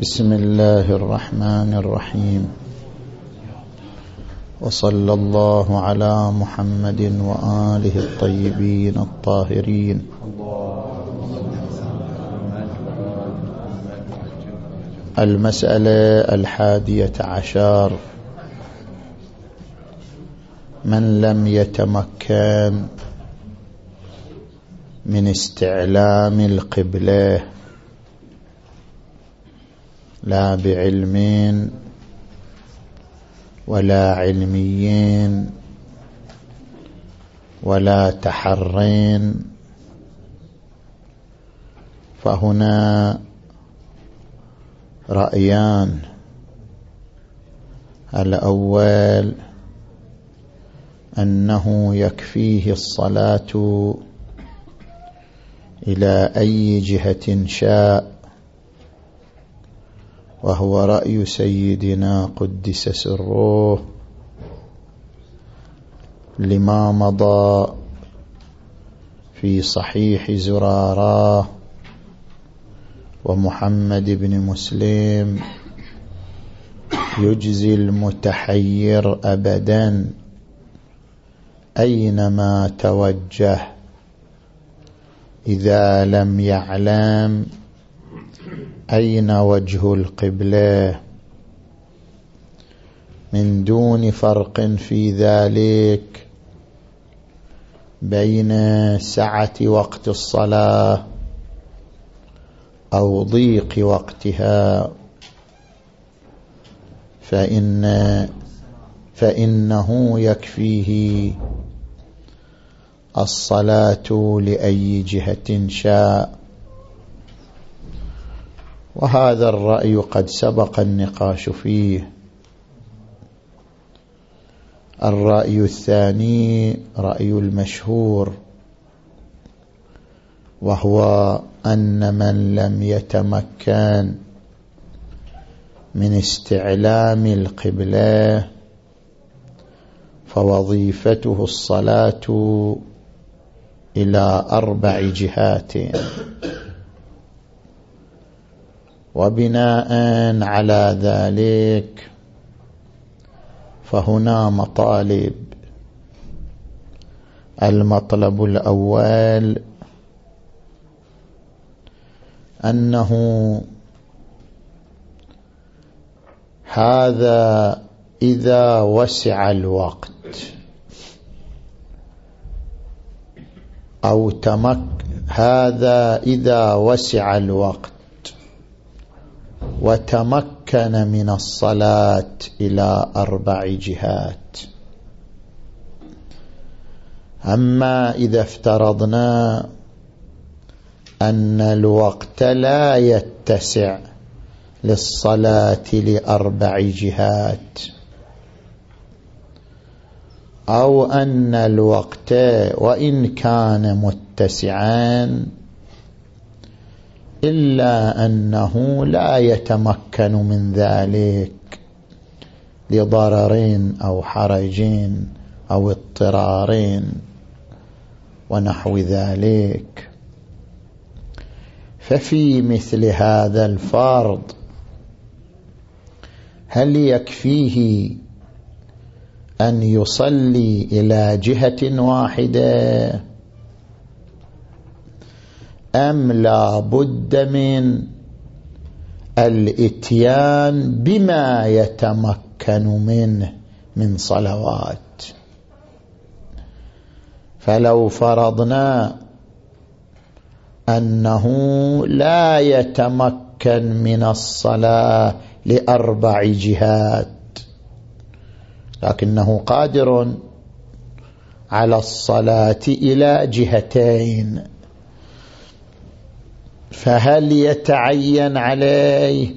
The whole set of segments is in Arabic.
بسم الله الرحمن الرحيم. وصلى الله على محمد وآله الطيبين الطاهرين. المسألة الحادية عشر. من لم يتمكن من استعلام القبلة لا بعلم ولا علميين ولا تحرين. فهنا رأيان. الأول أنه يكفيه الصلاة إلى أي جهة شاء. وهو رأي سيدنا قدس سره لما مضى في صحيح زراراه ومحمد بن مسلم يجزي المتحير أبدا أينما توجه إذا لم يعلم أين وجه القبلة؟ من دون فرق في ذلك. بين سعة وقت الصلاة أو ضيق وقتها. فإن فإنه يكفيه الصلاة لأي جهة شاء. وهذا الرأي قد سبق النقاش فيه. الرأي الثاني رأي المشهور وهو أن من لم يتمكن من استعلام القبلة فوظيفته الصلاة إلى أربع جهات. وبناء على ذلك فهنا مطالب المطلب الأول أنه هذا إذا وسع الوقت أو تمك هذا إذا وسع الوقت وتمكن من الصلاة إلى أربع جهات. أما إذا افترضنا أن الوقت لا يتسع للصلاة لأربع جهات أو أن الوقت وإن كان متسعا إلا أنه لا يتمكن من ذلك لضررين أو حرجين أو اضطرارين ونحو ذلك. ففي مثل هذا الفرض هل يكفيه أن يصلي إلى جهة واحدة؟ أم لا بد من الإتيان بما يتمكن منه من صلوات. فلو فرضنا أنه لا يتمكن من الصلاة لأربع جهات لكنه قادر على الصلاة إلى جهتين. فهل يتعين عليه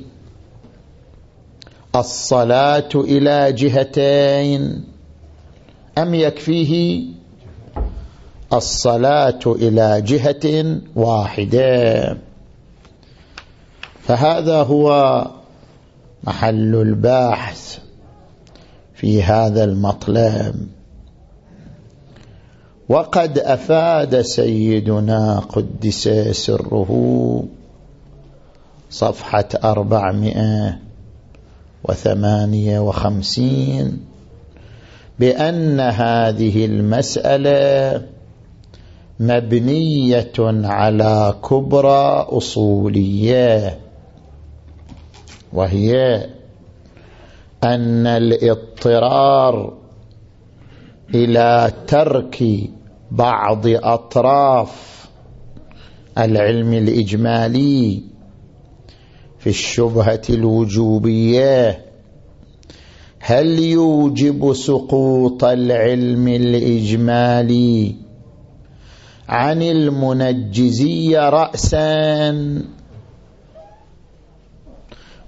الصلاة إلى جهتين؟ أم يكفيه الصلاة إلى جهة واحدة؟ فهذا هو محل البحث في هذا المطلب. وقد أفاد سيدنا قدس سره. صفحة أربعمائة وثمانية وخمسين بأن هذه المسألة مبنية على كبرى أصولية وهي أن الاضطرار إلى ترك بعض أطراف العلم الإجمالي في الشبهة الوجوبية. هل يوجب سقوط العلم الإجمالي عن المنجزية رأسا؟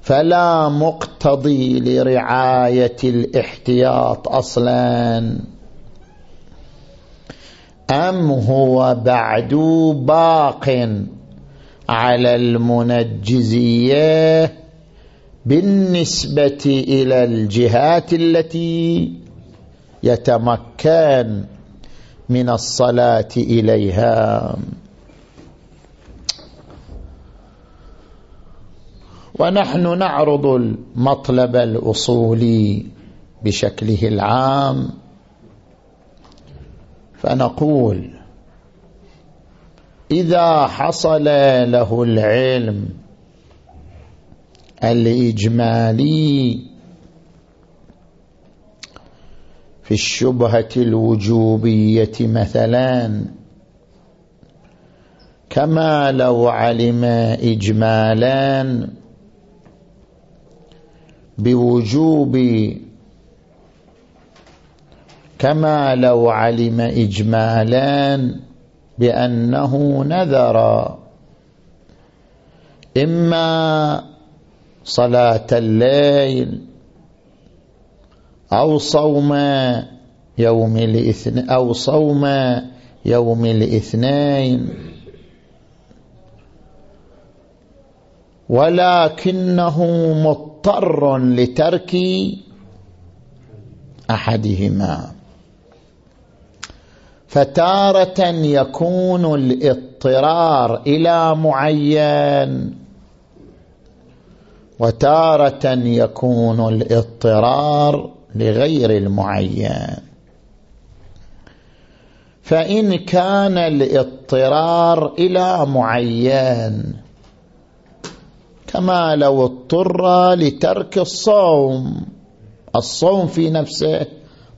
فلا مقتضي لرعاية الاحتياط أصلا. أم هو بعد باق على المنجزية بالنسبة إلى الجهات التي يتمكن من الصلاة إليها؟ ونحن نعرض المطلب الأصولي بشكله العام. فنقول إذا حصل له العلم الإجمالي في الشبهة الوجوبية مثلا كما لو علم إجمالا بوجوب كما لو علم إجمالا بأنه نذر. إما صلاة الليل أو صوم يوم الاثنين أو صوم يوم الاثنين. ولكنه مضطر لترك أحدهما. فتارة يكون الاضطرار إلى معين. وتارة يكون الاضطرار لغير المعين. فإن كان الاضطرار إلى معين كما لو اضطر لترك الصوم الصوم في نفسه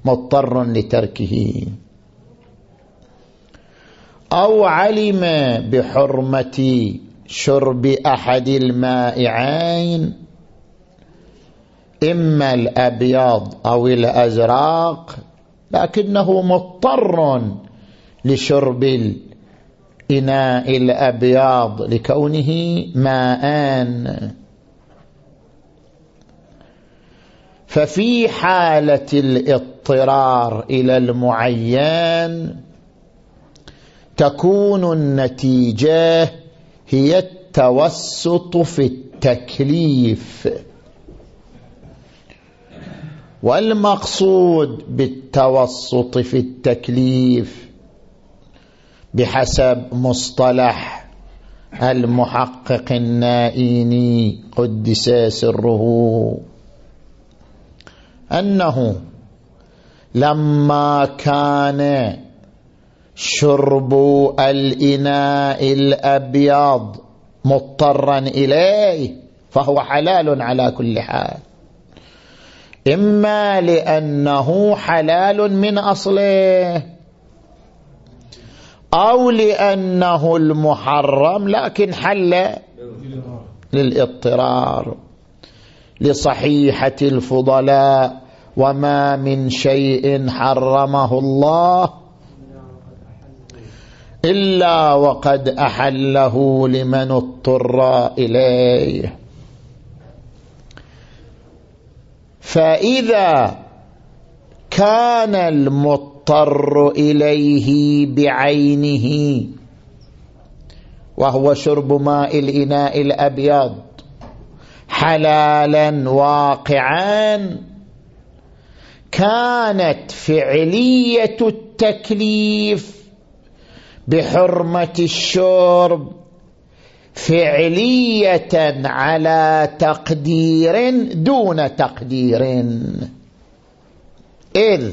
مضطر لتركه. أو علم بحرمة شرب أحد المائعين إما الأبيض أو الأزرق لكنه مضطر لشرب الإناء الأبيض لكونه ماء. ففي حالة الاضطرار إلى المعين تكون النتيجة هي التوسط في التكليف. والمقصود بالتوسط في التكليف بحسب مصطلح المحقق النائيني قدس سره أنه لما كان شرب الإناء الأبيض مضطرا إليه فهو حلال على كل حال. إما لأنه حلال من أصله أو لأنه المحرم لكن حل للإضطرار. لصحيحة الفضلاء وما من شيء حرمه الله إلا وقد أحله لمن اضطر إليه. فإذا كان المضطر إليه بعينه وهو شرب ماء الإناء الأبيض حلالا واقعا كانت فعلية التكليف بحرمة الشرب فعلية على تقدير دون تقدير. إذ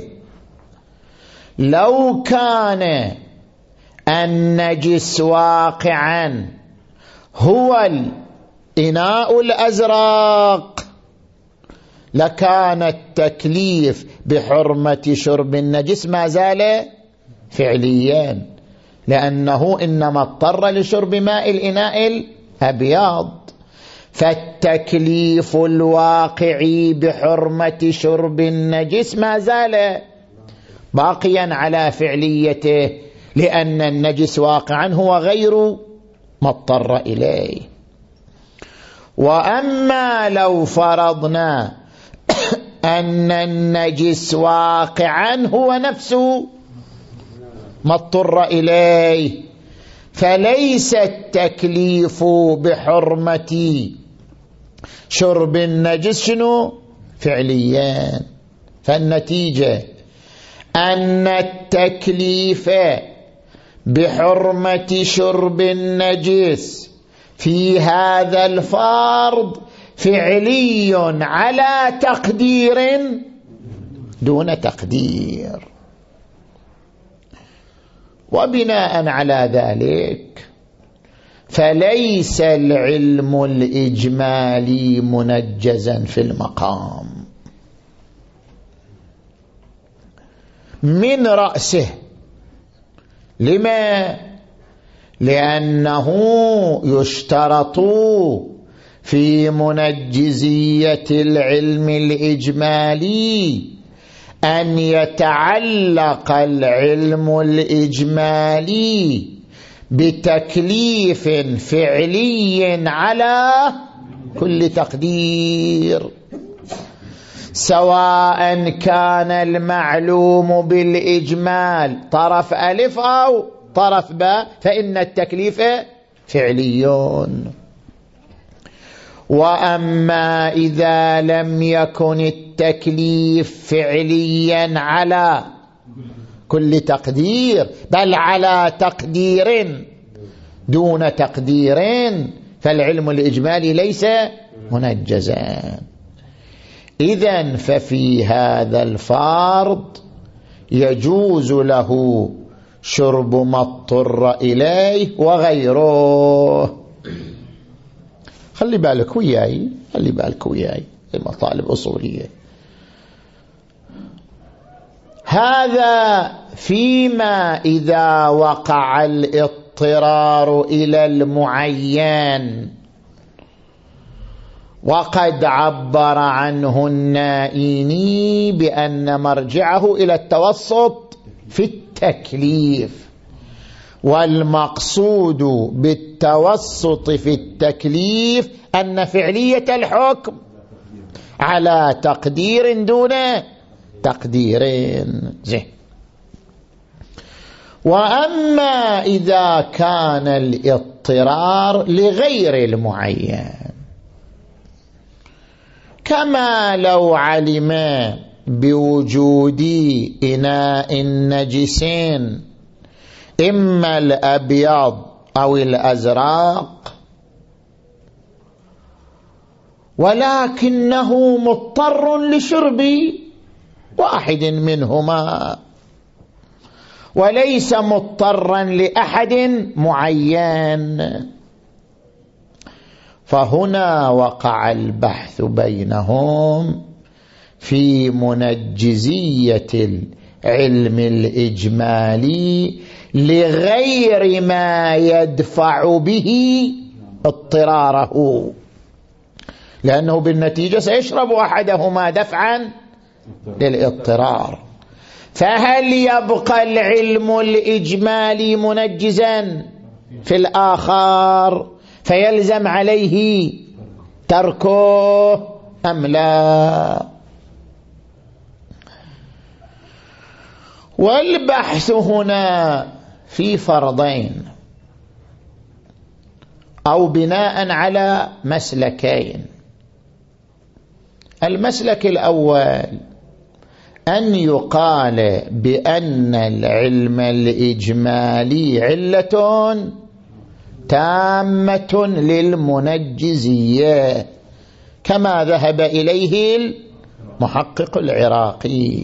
لو كان النجس واقعا هو الإناء الأزرق لكان التكليف بحرمة شرب النجس ما زال فعليا. لأنه إنما اضطر لشرب ماء الإناء الأبيض. فالتكليف الواقعي بحرمة شرب النجس ما زال باقيا على فعليته لأن النجس واقعا هو غير ما اضطر إليه. وأما لو فرضنا أن النجس واقعا هو نفسه ما اضطر إليه. فليس التكليف بحرمة شرب النجس شنو؟ فعليا. فالنتيجة أن التكليف بحرمة شرب النجس في هذا الفرض فعلي على تقدير دون تقدير. وبناء على ذلك فليس العلم الإجمالي منجزا في المقام. من رأسه لما؟ لأنه يشترط في منجزية العلم الإجمالي أن يتعلق العلم الإجمالي بتكليف فعلي على كل تقدير. سواء كان المعلوم بالإجمال طرف ألف أو طرف باء فإن التكليف فعليون وأما إذا لم يكن التكليف فعليا على كل تقدير بل على تقدير دون تقدير فالعلم الإجمالي ليس منجزا. اذا ففي هذا الفرض يجوز له شرب ما اضطر إليه وغيره. خلي بالك وياي خلي بالك وياي المطالب أصولية هذا فيما إذا وقع الاضطرار إلى المعين. وقد عبر عنه النائيني بأن مرجعه إلى التوسط في التكليف. والمقصود بالتوسط في التكليف أن فعلية الحكم على تقدير دون تقدير زين. وأما إذا كان الاضطرار لغير المعين كما لو علم بوجود إناء نجسين إما الأبيض أو الأزرق ولكنه مضطر لشرب واحد منهما. وليس مضطرا لأحد معين. فهنا وقع البحث بينهم في منجزية العلم الإجمالي لغير ما يدفع به اضطراره. لأنه بالنتيجة سيشرب أحدهما دفعا للاضطرار. فهل يبقى العلم الإجمالي منجزا في الآخر فيلزم عليه تركه أم لا؟ والبحث هنا في فرضين أو بناء على مسلكين. المسلك الأول أن يقال بأن العلم الإجمالي علة تامة للمنجزية كما ذهب إليه المحقق العراقي.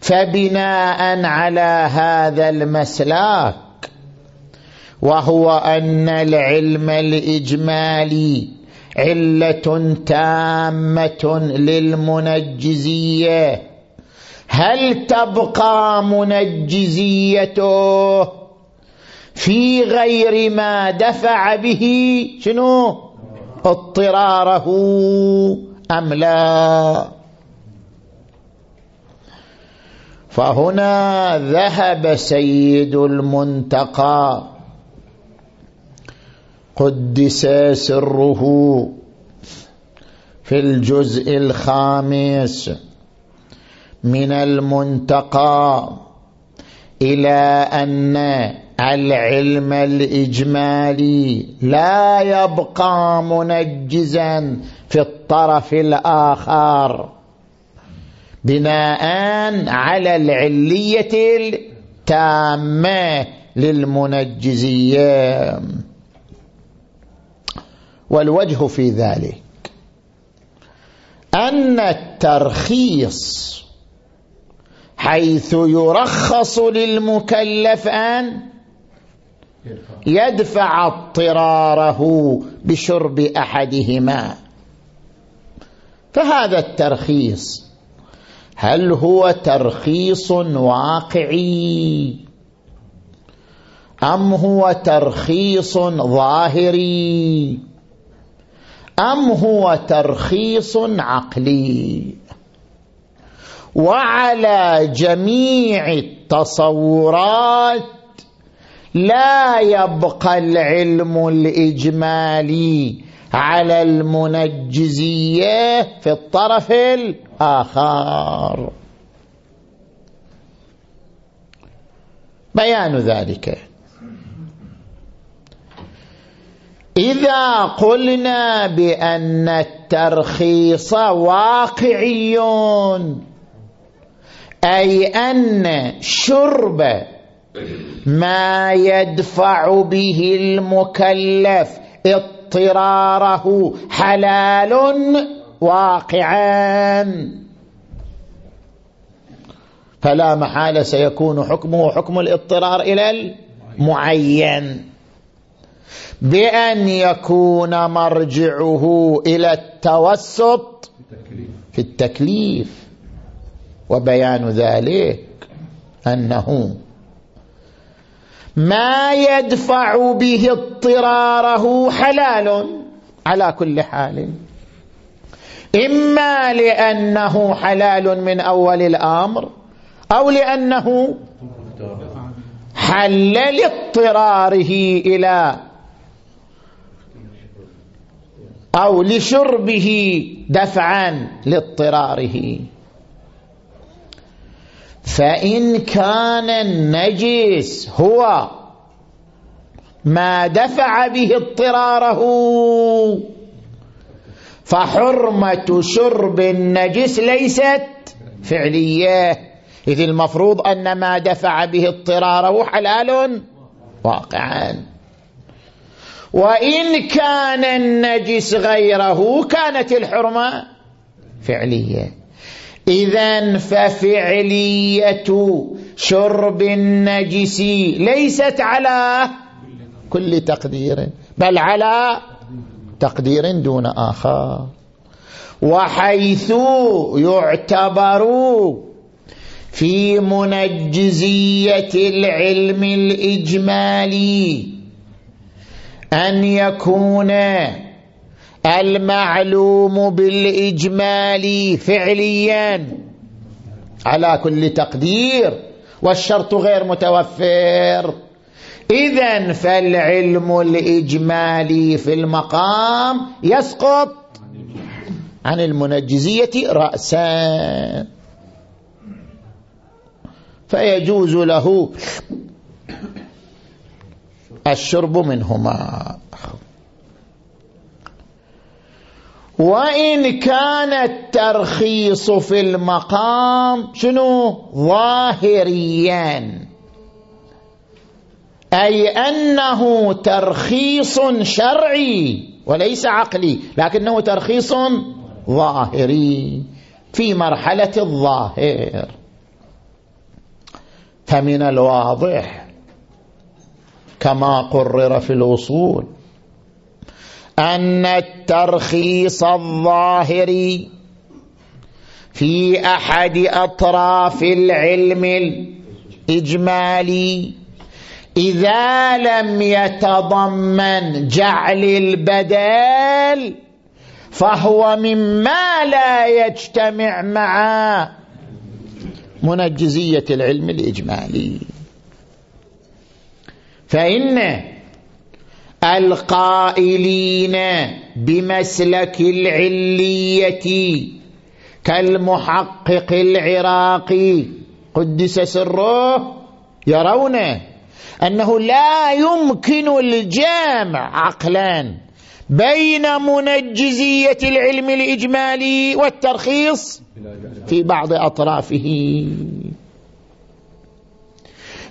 فبناء على هذا المسلاك وهو أن العلم الإجمالي علة تامة للمنجزية. هل تبقى منجزيته في غير ما دفع به شنو؟ اضطراره أم لا؟ فهنا ذهب سيد المنتقى. قدس سره في الجزء الخامس. من المنتقى إلى أن العلم الإجمالي لا يبقى منجزا في الطرف الآخر. بناء على العلية التامة للمنجزية والوجه في ذلك أن الترخيص حيث يرخص للمكلف أن يدفع اضطراره بشرب أحدهما. فهذا الترخيص هل هو ترخيص واقعي؟ أم هو ترخيص ظاهري؟ أم هو ترخيص عقلي؟ وعلى جميع التصورات لا يبقى العلم الإجمالي على المنجزية في الطرف الآخر بيان ذلك. إذا قلنا بأن الترخيص واقعي أي أن شرب ما يدفع به المكلف اضطراره حلال واقعا. فلا محال سيكون حكمه حكم الاضطرار إلى المعين. بأن يكون مرجعه إلى التوسط في التكليف. وبيان ذلك أنه ما يدفع به اضطراره حلال على كل حال. إما لأنه حلال من أول الأمر أو لأنه حل لاضطراره إلى أو لشربه دفعا لاضطراره. فإن كان النجس هو ما دفع به اضطراره فحرمة شرب النجس ليست فعلية. إذ المفروض أن ما دفع به اضطراره حلال واقعا وإن كان النجس غيره كانت الحرمة فعلية. إذا ففعلية شرب النجس ليست على كل تقدير بل على تقدير دون آخر. وحيث يعتبر في منجزية العلم الإجمالي أن يكون المعلوم بالإجمال فعليا على كل تقدير والشرط غير متوفر. إذا فالعلم الإجمالي في المقام يسقط عن المنجزية رأسا فيجوز له الشرب منهما. وإن كان الترخيص في المقام شنو؟ ظاهريا. أي أنه ترخيص شرعي وليس عقلي لكنه ترخيص ظاهري في مرحلة الظاهر. فمن الواضح كما قرر في الوصول أن الترخيص الظاهري في أحد أطراف العلم الإجمالي إذا لم يتضمن جعل البدال فهو مما لا يجتمع مع منجزية العلم الإجمالي. فإن القائلين بمسلك العلية كالمحقق العراقي قدس سره يرون أنه لا يمكن الجامع عقلان بين منجزية العلم الإجمالي والترخيص في بعض أطرافه.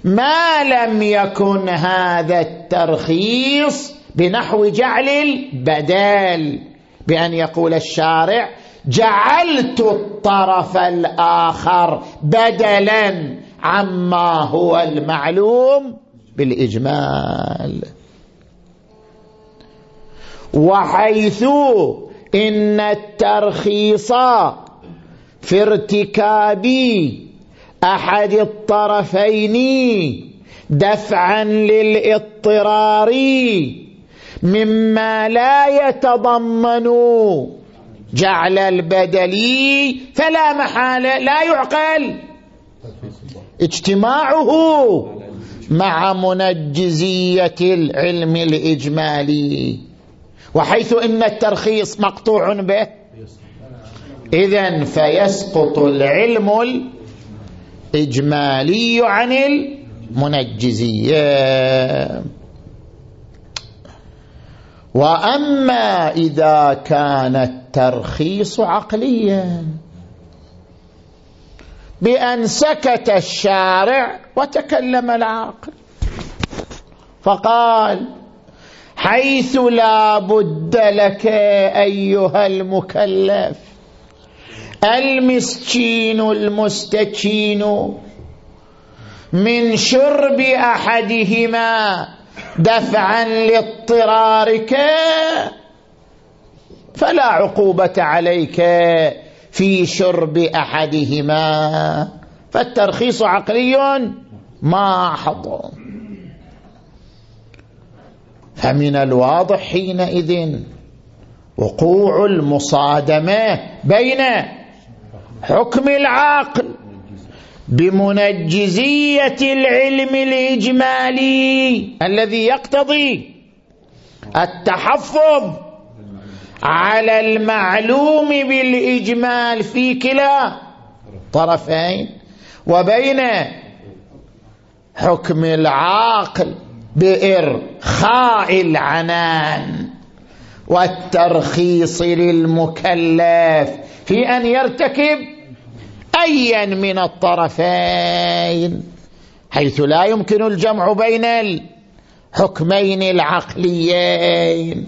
ما لم يكن هذا الترخيص بنحو جعل البدال بأن يقول الشارع جعلت الطرف الآخر بدلا. عما هو المعلوم بالإجمال. وحيث إن الترخيص في ارتكاب أحد الطرفين دفعا للاضطرار مما لا يتضمن جعل البدلي فلا محالة لا يعقل. اجتماعه مع منجزية العلم الإجمالي. وحيث إن الترخيص مقطوع به إذن فيسقط العلم الإجمالي عن المنجزية. وأما إذا كان الترخيص عقليا بأن سكت الشارع وتكلم العاقل. فقال حيث لا بد لك أيها المكلف المسكين المستكين من شرب أحدهما دفعا لاضطرارك فلا عقوبة عليك. في شرب أحدهما. فالترخيص عقلي محض فمن الواضح حينئذ وقوع المصادمة بين حكم العقل بمنجزية العلم الإجمالي الذي يقتضي التحفظ على المعلوم بالإجمال في كلا طرفين وبين حكم العاقل بإرخاء العنان والترخيص للمكلف في أن يرتكب أيا من الطرفين حيث لا يمكن الجمع بين الحكمين العقليين.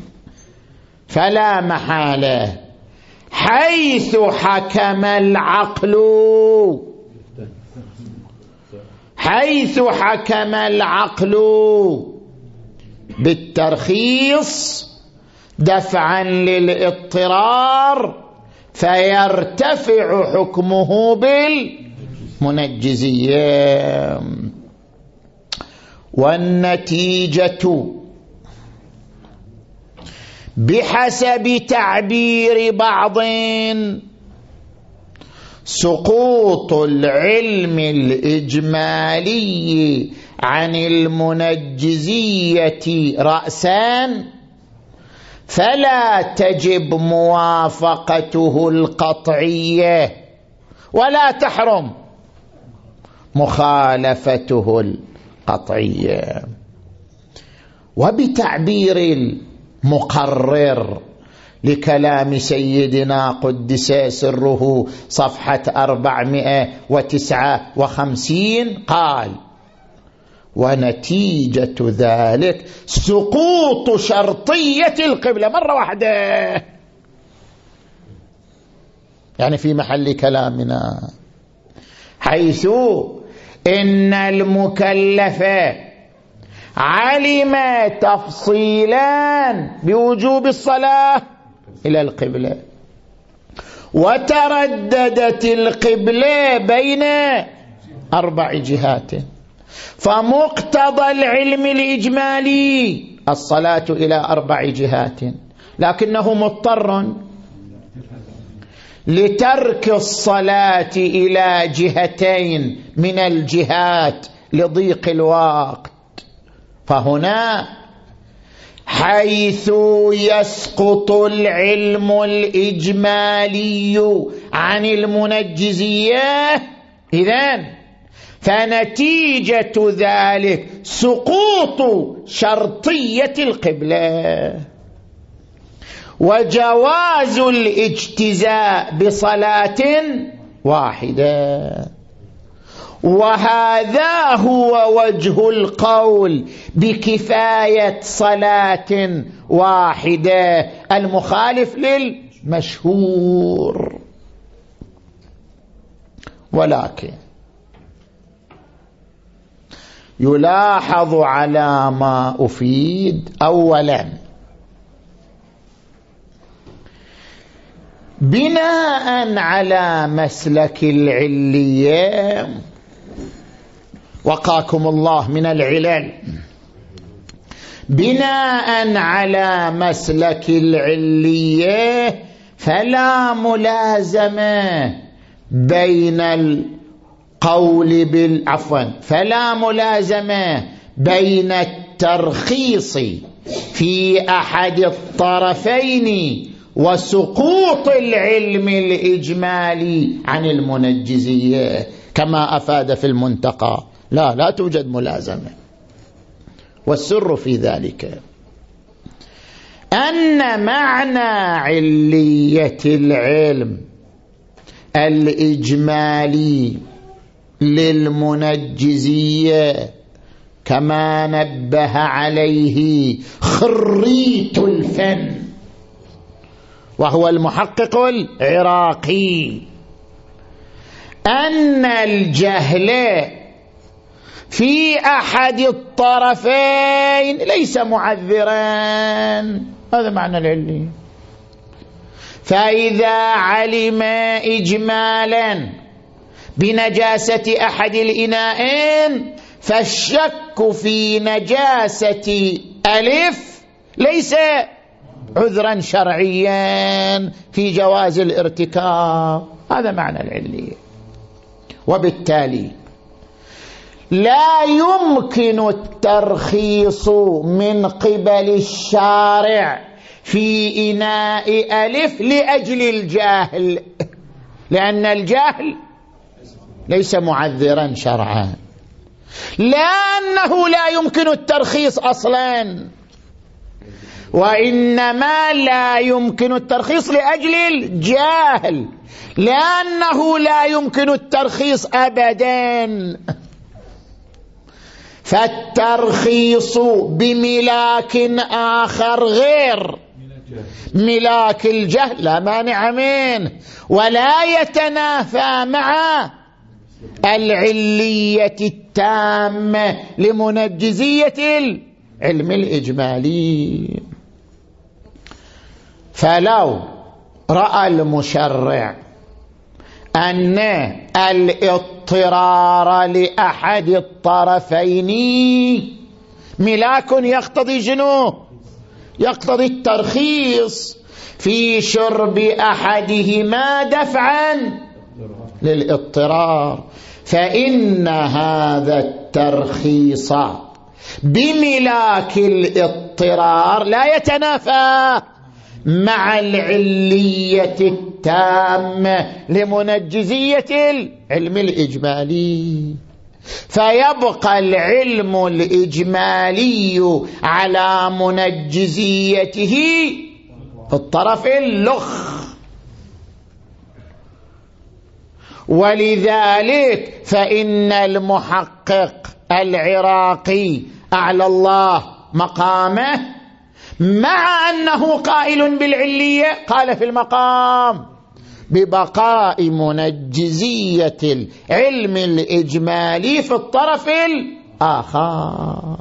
فلا محالة. حيث حكم العقل. حيث حكم العقل. بالترخيص دفعا للاضطرار فيرتفع حكمه بالمنجزية. والنتيجة بحسب تعبير بعض. سقوط العلم الإجمالي عن المنجزية رأسان فلا تجب موافقته القطعية ولا تحرم مخالفته القطعية. وبتعبير المقرر لكلام سيدنا قدس سره صفحة أربعمائة وتسعة وخمسين. قال ونتيجة ذلك سقوط شرطية القبلة. مرة واحدة. يعني في محل كلامنا. حيث إن المكلف علم تفصيلا بوجوب الصلاة إلى القبلة. وترددت القبلة بين أربع جهات. فمقتضى العلم الإجمالي الصلاة إلى أربع جهات. لكنه مضطر لترك الصلاة إلى جهتين من الجهات لضيق الوقت. فهنا حيث يسقط العلم الإجمالي عن المنجزية إذن فنتيجة ذلك سقوط شرطية القبلة. وجواز الاجتزاء بصلاة واحدة. وهذا هو وجه القول بكفاية صلاة واحدة المخالف للمشهور. ولكن يلاحظ على ما أفيد. أولا بناء على مسلك العلية وقاكم الله من العلل. بناء على مسلك العلية فلا ملازمة بين القول بالعفوا فلا ملازمة بين الترخيص في أحد الطرفين وسقوط العلم الإجمالي عن المنجزية كما أفاد في المنتقى. لا لا توجد ملازمة. والسر في ذلك أن معنى علية العلم الإجمالي للمنجزية كما نبه عليه خريت الفن وهو المحقق العراقي. أن الجهل في أحد الطرفين ليس معذرا. هذا معنى العلي فإذا علم اجمالا بنجاسة أحد الإناءين فالشك في نجاسة ألف ليس عذرا شرعيا في جواز الارتكاب. هذا معنى العلي وبالتالي لا يمكن الترخيص من قبل الشارع في إناء ألف لأجل الجاهل لأن الجاهل ليس معذرا شرعا. لأنه لا يمكن الترخيص أصلا. وإنما لا يمكن الترخيص لأجل الجاهل لأنه لا يمكن الترخيص أبداً. فالترخيص بملاك آخر غير. ملاك الجهل لا مانع منه. ولا يتنافى مع العلية التامة لمنجزية العلم الإجمالي. فلو رأى المشرع أن الاضطرار لأحد الطرفين. ملاك يقتضي جنو يقتضي الترخيص في شرب أحدهما دفعا للاضطرار. فإن هذا الترخيص بملاك الاضطرار لا يتنافى. مع العلية التامة لمنجزية العلم الإجمالي. فيبقى العلم الإجمالي على منجزيته في الطرف اللخ. ولذلك فإن المحقق العراقي أعلى الله مقامه مع أنه قائل بالعلية قال في المقام ببقاء منجزية العلم الإجمالي في الطرف الآخر.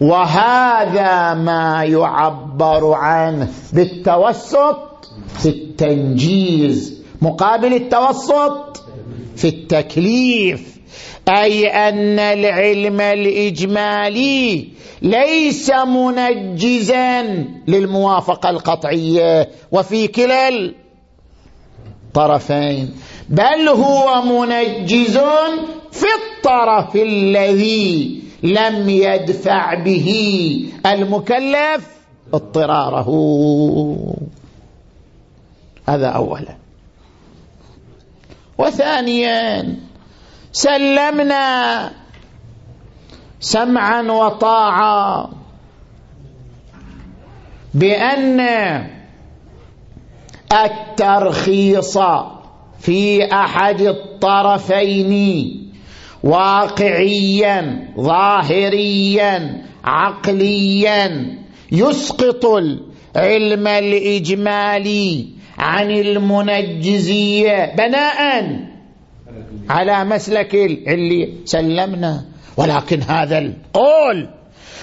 وهذا ما يعبر عنه بالتوسط في التنجيز مقابل التوسط في التكليف. أي أن العلم الإجمالي ليس منجزا للموافقة القطعية وفي كلا الطرفين بل هو منجز في الطرف الذي لم يدفع به المكلف اضطراره. هذا اولا. وثانيا سلمنا سمعا وطاعه بأن الترخيص في أحد الطرفين واقعيا ظاهريا عقليا. يسقط العلم الإجمالي عن المنجزيه بناء. على مسلك العلي سلمنا. ولكن هذا القول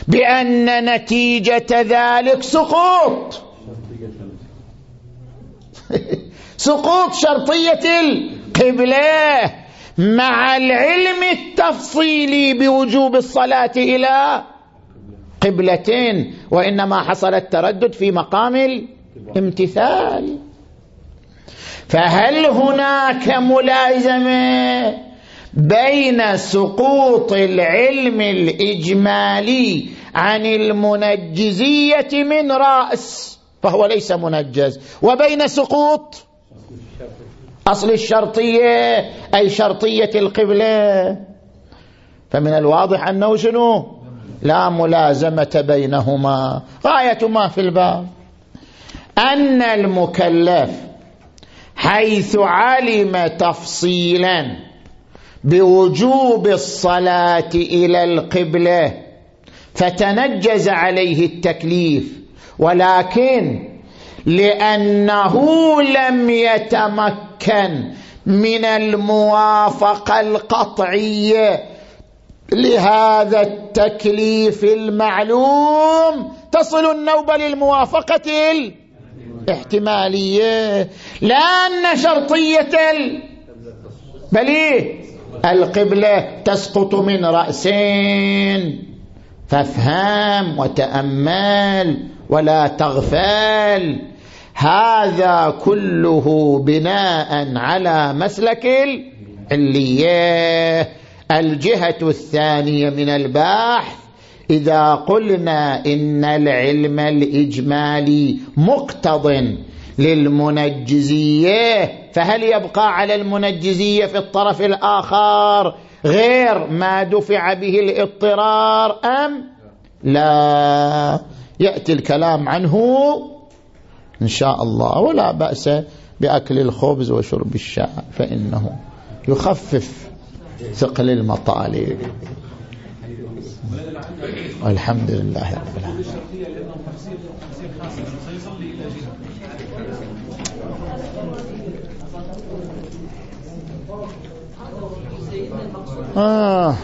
بأن نتيجة ذلك سقوط. سقوط شرطية القبلة مع العلم التفصيلي بوجوب الصلاة إلى قبلتين وإنما حصل التردد في مقام الامتثال. فهل هناك ملازمة بين سقوط العلم الإجمالي عن المنجزية من رأس؟ فهو ليس منجز. وبين سقوط أصل الشرطية أي شرطية القبلة. فمن الواضح أنه شنو؟ لا ملازمة بينهما. غاية ما في الباب. أن المكلف حيث علم تفصيلا بوجوب الصلاة إلى القبلة فتنجز عليه التكليف. ولكن لأنه لم يتمكن من الموافقة القطعية لهذا التكليف المعلوم تصل النوبة للموافقة الاحتمالية لأن شرطية بل إيه؟ القبلة تسقط من رأسين. فافهم وتأمل ولا تغفل. هذا كله بناء على مسلك العليه الجهة الثانية من البحث. إذا قلنا إن العلم الاجمالي مقتض للمنجزية فهل يبقى على المنجزية في الطرف الآخر غير ما دفع به الاضطرار أم؟ لا. يأتي الكلام عنه إن شاء الله ولا بأس بأكل الخبز وشرب الشاي فإنه يخفف ثقل المطالب. والحمد لله رب العالمين. آه.